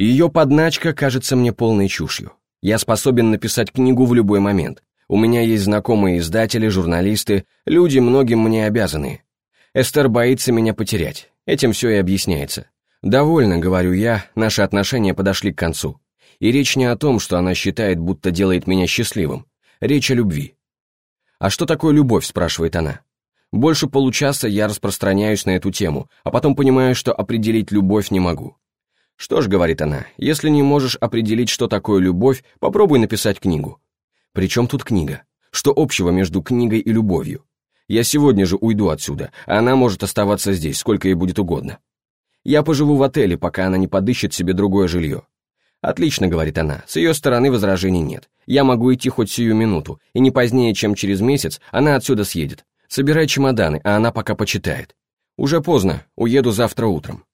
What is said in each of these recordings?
Ее подначка кажется мне полной чушью. Я способен написать книгу в любой момент. У меня есть знакомые издатели, журналисты, люди, многим мне обязанные. Эстер боится меня потерять. Этим все и объясняется. «Довольно», — говорю я, наши отношения подошли к концу. И речь не о том, что она считает, будто делает меня счастливым. Речь о любви. «А что такое любовь?» — спрашивает она. Больше получаса я распространяюсь на эту тему, а потом понимаю, что определить любовь не могу. «Что ж», — говорит она, — «если не можешь определить, что такое любовь, попробуй написать книгу». Причем тут книга? Что общего между книгой и любовью? Я сегодня же уйду отсюда, а она может оставаться здесь, сколько ей будет угодно. Я поживу в отеле, пока она не подыщет себе другое жилье. «Отлично», — говорит она, — «с ее стороны возражений нет. Я могу идти хоть сию минуту, и не позднее, чем через месяц, она отсюда съедет. Собирай чемоданы, а она пока почитает. Уже поздно, уеду завтра утром».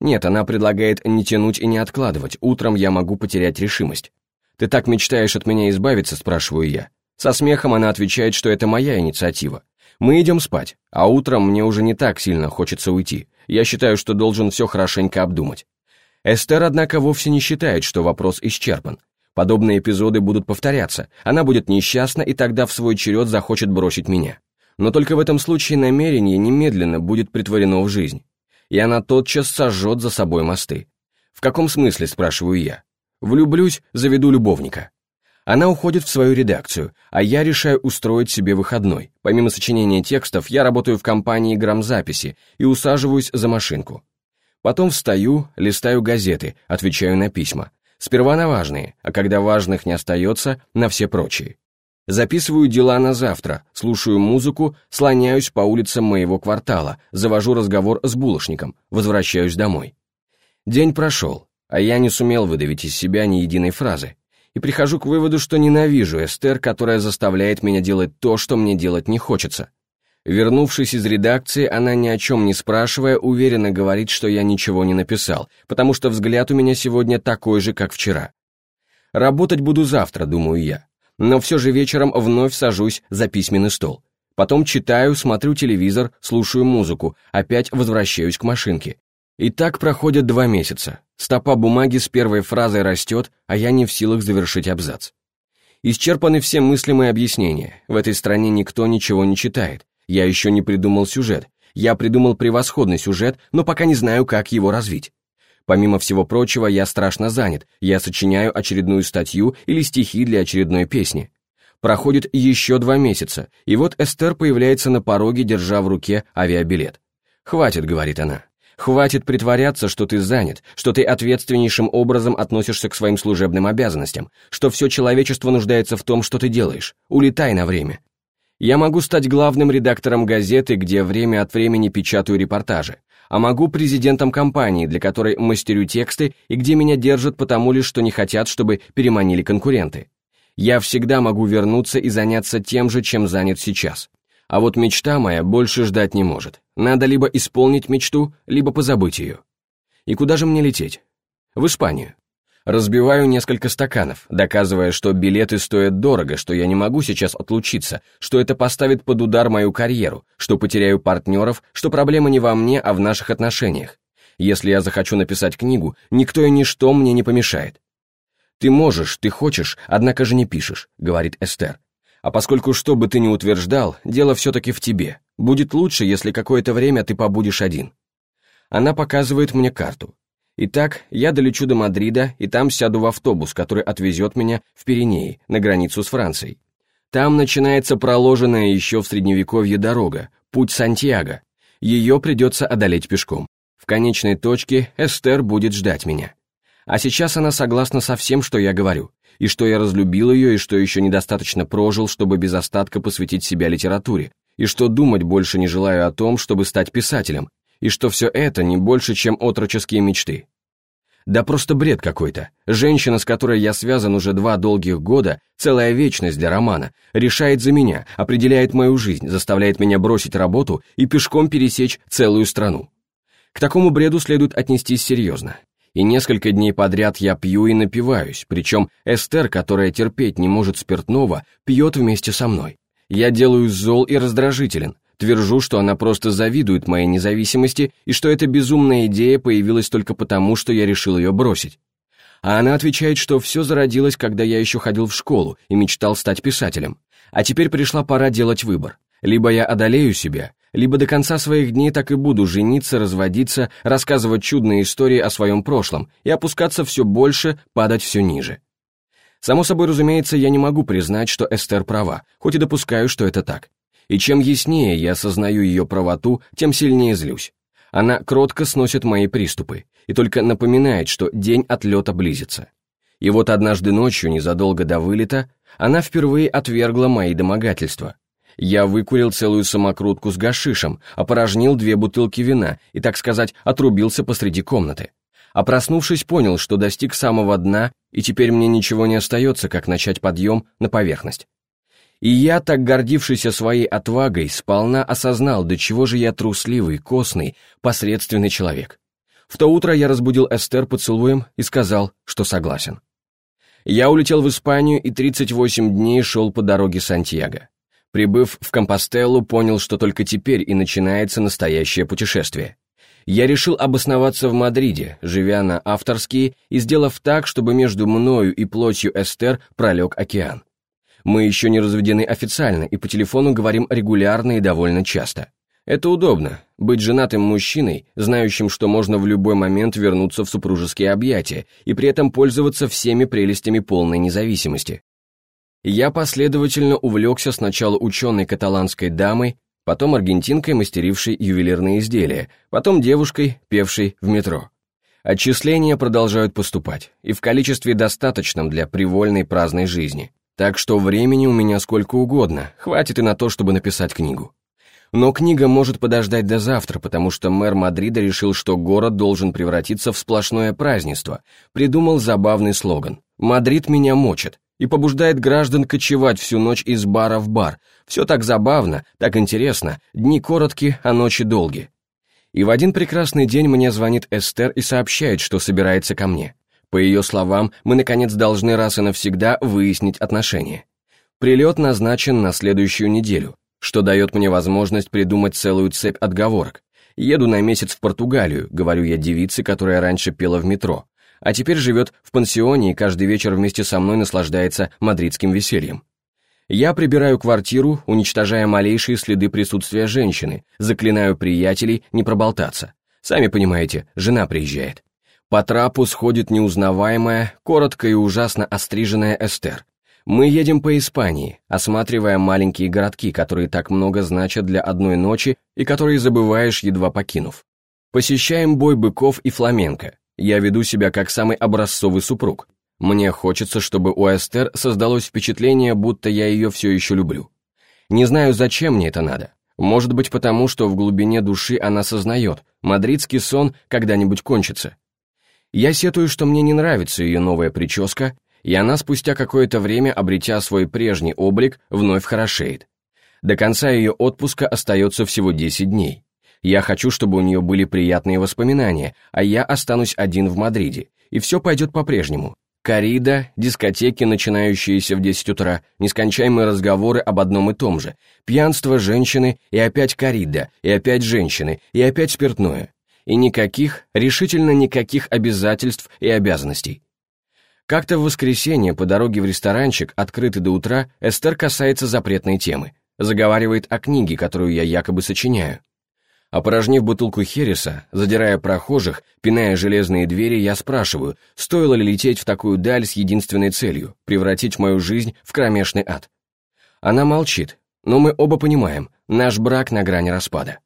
Нет, она предлагает не тянуть и не откладывать, утром я могу потерять решимость. «Ты так мечтаешь от меня избавиться?» – спрашиваю я. Со смехом она отвечает, что это моя инициатива. Мы идем спать, а утром мне уже не так сильно хочется уйти. Я считаю, что должен все хорошенько обдумать. Эстер, однако, вовсе не считает, что вопрос исчерпан. Подобные эпизоды будут повторяться, она будет несчастна и тогда в свой черед захочет бросить меня. Но только в этом случае намерение немедленно будет притворено в жизнь. И она тотчас сожжет за собой мосты. В каком смысле, спрашиваю я? Влюблюсь, заведу любовника. Она уходит в свою редакцию, а я решаю устроить себе выходной. Помимо сочинения текстов, я работаю в компании грамзаписи и усаживаюсь за машинку. Потом встаю, листаю газеты, отвечаю на письма. Сперва на важные, а когда важных не остается, на все прочие. Записываю дела на завтра, слушаю музыку, слоняюсь по улицам моего квартала, завожу разговор с булочником, возвращаюсь домой. День прошел, а я не сумел выдавить из себя ни единой фразы и прихожу к выводу, что ненавижу Эстер, которая заставляет меня делать то, что мне делать не хочется. Вернувшись из редакции, она ни о чем не спрашивая, уверенно говорит, что я ничего не написал, потому что взгляд у меня сегодня такой же, как вчера. Работать буду завтра, думаю я, но все же вечером вновь сажусь за письменный стол. Потом читаю, смотрю телевизор, слушаю музыку, опять возвращаюсь к машинке. И так проходят два месяца. Стопа бумаги с первой фразой растет, а я не в силах завершить абзац. Исчерпаны все мыслимые объяснения. В этой стране никто ничего не читает. Я еще не придумал сюжет. Я придумал превосходный сюжет, но пока не знаю, как его развить. Помимо всего прочего, я страшно занят. Я сочиняю очередную статью или стихи для очередной песни. Проходит еще два месяца, и вот Эстер появляется на пороге, держа в руке авиабилет. «Хватит», — говорит она. Хватит притворяться, что ты занят, что ты ответственнейшим образом относишься к своим служебным обязанностям, что все человечество нуждается в том, что ты делаешь. Улетай на время. Я могу стать главным редактором газеты, где время от времени печатаю репортажи, а могу президентом компании, для которой мастерю тексты и где меня держат потому лишь, что не хотят, чтобы переманили конкуренты. Я всегда могу вернуться и заняться тем же, чем занят сейчас. А вот мечта моя больше ждать не может. Надо либо исполнить мечту, либо позабыть ее. И куда же мне лететь? В Испанию. Разбиваю несколько стаканов, доказывая, что билеты стоят дорого, что я не могу сейчас отлучиться, что это поставит под удар мою карьеру, что потеряю партнеров, что проблема не во мне, а в наших отношениях. Если я захочу написать книгу, никто и ничто мне не помешает. «Ты можешь, ты хочешь, однако же не пишешь», — говорит Эстер. А поскольку что бы ты ни утверждал, дело все-таки в тебе. Будет лучше, если какое-то время ты побудешь один. Она показывает мне карту. Итак, я долечу до Мадрида, и там сяду в автобус, который отвезет меня в Пиренеи, на границу с Францией. Там начинается проложенная еще в Средневековье дорога, путь Сантьяго. Ее придется одолеть пешком. В конечной точке Эстер будет ждать меня. А сейчас она согласна со всем, что я говорю и что я разлюбил ее, и что еще недостаточно прожил, чтобы без остатка посвятить себя литературе, и что думать больше не желаю о том, чтобы стать писателем, и что все это не больше, чем отроческие мечты. Да просто бред какой-то. Женщина, с которой я связан уже два долгих года, целая вечность для романа, решает за меня, определяет мою жизнь, заставляет меня бросить работу и пешком пересечь целую страну. К такому бреду следует отнестись серьезно и несколько дней подряд я пью и напиваюсь, причем Эстер, которая терпеть не может спиртного, пьет вместе со мной. Я делаю зол и раздражителен, твержу, что она просто завидует моей независимости и что эта безумная идея появилась только потому, что я решил ее бросить. А она отвечает, что все зародилось, когда я еще ходил в школу и мечтал стать писателем. А теперь пришла пора делать выбор. Либо я одолею себя, либо до конца своих дней так и буду жениться, разводиться, рассказывать чудные истории о своем прошлом и опускаться все больше, падать все ниже. Само собой, разумеется, я не могу признать, что Эстер права, хоть и допускаю, что это так. И чем яснее я осознаю ее правоту, тем сильнее злюсь. Она кротко сносит мои приступы и только напоминает, что день отлета близится. И вот однажды ночью, незадолго до вылета, она впервые отвергла мои домогательства. Я выкурил целую самокрутку с гашишем, опорожнил две бутылки вина и, так сказать, отрубился посреди комнаты. А проснувшись, понял, что достиг самого дна, и теперь мне ничего не остается, как начать подъем на поверхность. И я, так гордившийся своей отвагой, сполна осознал, до чего же я трусливый, костный, посредственный человек. В то утро я разбудил Эстер поцелуем и сказал, что согласен. Я улетел в Испанию и 38 дней шел по дороге Сантьяго. Прибыв в Компостеллу, понял, что только теперь и начинается настоящее путешествие. Я решил обосноваться в Мадриде, живя на авторские и сделав так, чтобы между мною и плотью Эстер пролег океан. Мы еще не разведены официально и по телефону говорим регулярно и довольно часто. Это удобно, быть женатым мужчиной, знающим, что можно в любой момент вернуться в супружеские объятия и при этом пользоваться всеми прелестями полной независимости. Я последовательно увлекся сначала ученой каталанской дамой, потом аргентинкой, мастерившей ювелирные изделия, потом девушкой, певшей в метро. Отчисления продолжают поступать, и в количестве достаточном для привольной праздной жизни. Так что времени у меня сколько угодно, хватит и на то, чтобы написать книгу. Но книга может подождать до завтра, потому что мэр Мадрида решил, что город должен превратиться в сплошное празднество, придумал забавный слоган «Мадрид меня мочит» и побуждает граждан кочевать всю ночь из бара в бар. Все так забавно, так интересно, дни короткие, а ночи долгие. И в один прекрасный день мне звонит Эстер и сообщает, что собирается ко мне. По ее словам, мы наконец должны раз и навсегда выяснить отношения. Прилет назначен на следующую неделю, что дает мне возможность придумать целую цепь отговорок. Еду на месяц в Португалию, говорю я девице, которая раньше пела в метро, а теперь живет в пансионе и каждый вечер вместе со мной наслаждается мадридским весельем. Я прибираю квартиру, уничтожая малейшие следы присутствия женщины, заклинаю приятелей не проболтаться. Сами понимаете, жена приезжает. По трапу сходит неузнаваемая, коротко и ужасно остриженная Эстер. Мы едем по Испании, осматривая маленькие городки, которые так много значат для одной ночи и которые забываешь, едва покинув. Посещаем бой быков и фламенко. Я веду себя как самый образцовый супруг. Мне хочется, чтобы у Эстер создалось впечатление, будто я ее все еще люблю. Не знаю, зачем мне это надо. Может быть, потому что в глубине души она сознает, мадридский сон когда-нибудь кончится, я сетую, что мне не нравится ее новая прическа, и она спустя какое-то время, обретя свой прежний облик, вновь хорошеет. До конца ее отпуска остается всего 10 дней. Я хочу, чтобы у нее были приятные воспоминания, а я останусь один в Мадриде, и все пойдет по-прежнему. Корида, дискотеки, начинающиеся в 10 утра, нескончаемые разговоры об одном и том же, пьянство, женщины, и опять корида, и опять женщины, и опять спиртное и никаких, решительно никаких обязательств и обязанностей. Как-то в воскресенье по дороге в ресторанчик, открытый до утра, Эстер касается запретной темы, заговаривает о книге, которую я якобы сочиняю. Опорожнив бутылку Хереса, задирая прохожих, пиная железные двери, я спрашиваю, стоило ли лететь в такую даль с единственной целью — превратить мою жизнь в кромешный ад. Она молчит, но мы оба понимаем, наш брак на грани распада.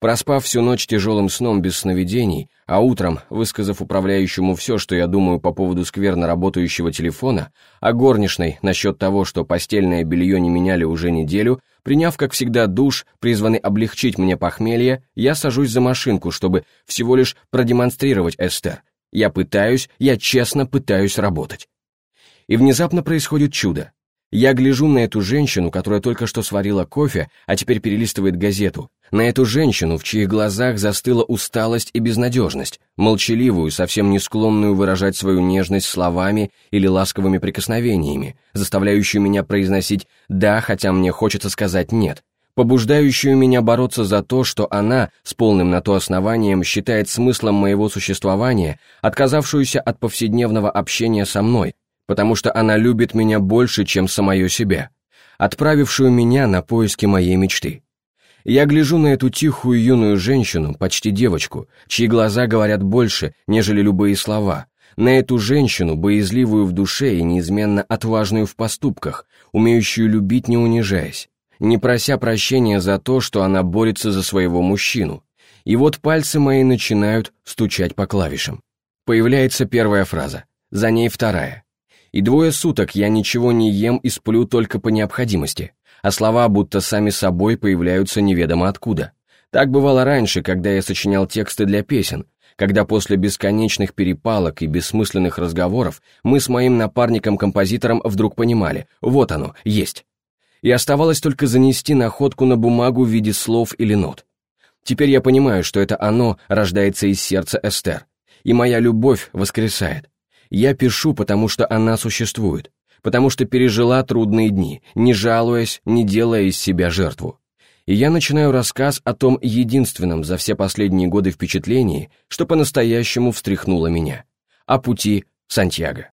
Проспав всю ночь тяжелым сном без сновидений, а утром, высказав управляющему все, что я думаю по поводу скверно работающего телефона, а горничной насчет того, что постельное белье не меняли уже неделю, приняв, как всегда, душ, призванный облегчить мне похмелье, я сажусь за машинку, чтобы всего лишь продемонстрировать Эстер. Я пытаюсь, я честно пытаюсь работать. И внезапно происходит чудо. Я гляжу на эту женщину, которая только что сварила кофе, а теперь перелистывает газету, на эту женщину, в чьих глазах застыла усталость и безнадежность, молчаливую, совсем не склонную выражать свою нежность словами или ласковыми прикосновениями, заставляющую меня произносить «да», хотя мне хочется сказать «нет», побуждающую меня бороться за то, что она с полным на то основанием считает смыслом моего существования, отказавшуюся от повседневного общения со мной, потому что она любит меня больше, чем самое себя, отправившую меня на поиски моей мечты. Я гляжу на эту тихую юную женщину, почти девочку, чьи глаза говорят больше, нежели любые слова, на эту женщину, боязливую в душе и неизменно отважную в поступках, умеющую любить не унижаясь не прося прощения за то, что она борется за своего мужчину. И вот пальцы мои начинают стучать по клавишам. Появляется первая фраза, за ней вторая. И двое суток я ничего не ем и сплю только по необходимости, а слова будто сами собой появляются неведомо откуда. Так бывало раньше, когда я сочинял тексты для песен, когда после бесконечных перепалок и бессмысленных разговоров мы с моим напарником-композитором вдруг понимали, вот оно, есть и оставалось только занести находку на бумагу в виде слов или нот. Теперь я понимаю, что это оно рождается из сердца Эстер, и моя любовь воскресает. Я пишу, потому что она существует, потому что пережила трудные дни, не жалуясь, не делая из себя жертву. И я начинаю рассказ о том единственном за все последние годы впечатлении, что по-настоящему встряхнуло меня, о пути Сантьяго.